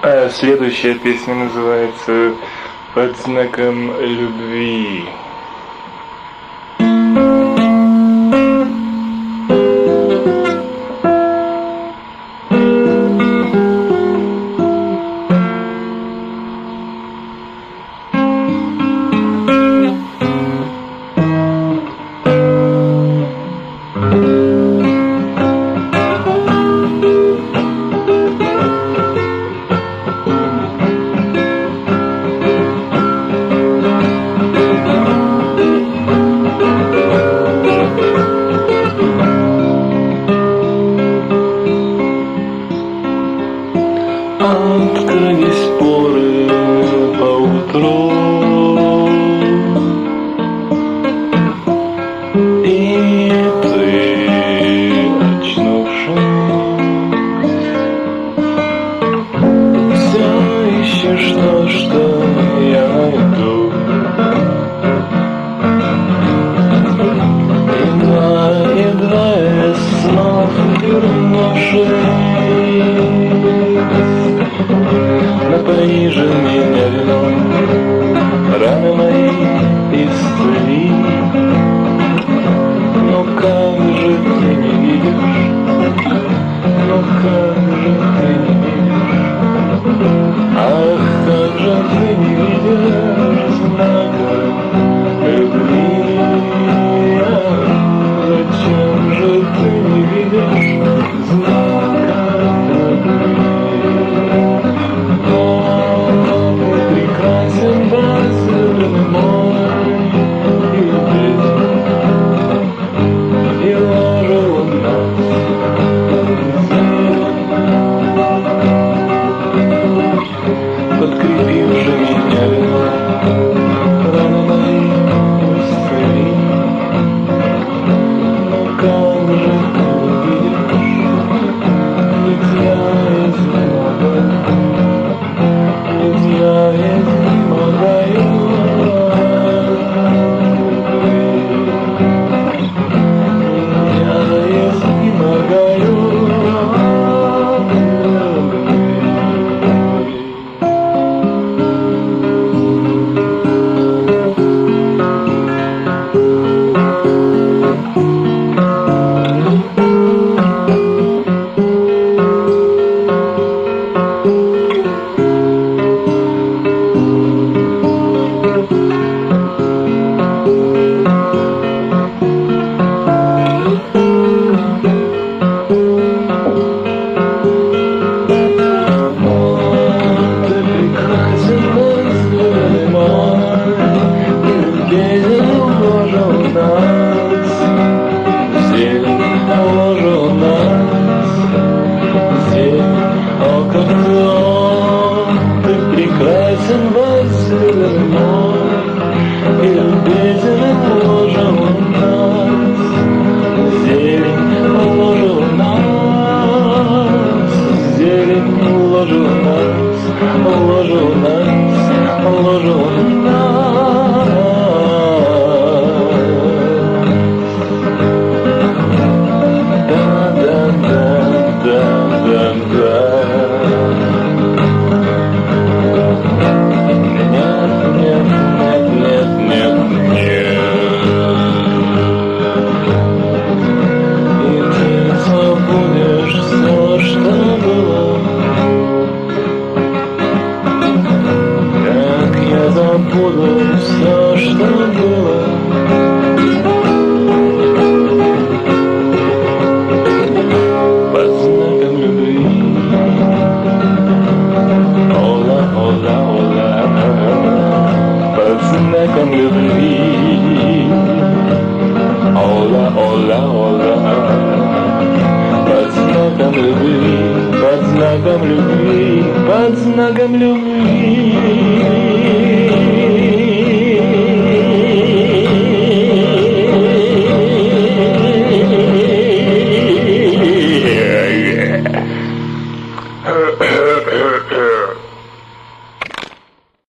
А следующая песня называется «Под знаком любви». Oh, goodness. пониже меня. забуду все, что было. Под знаком любви. Ола, ола, ола. Под знаком любви. Ола, ола, ола. Под знаком любви. Под знаком любви. Под знаком любви.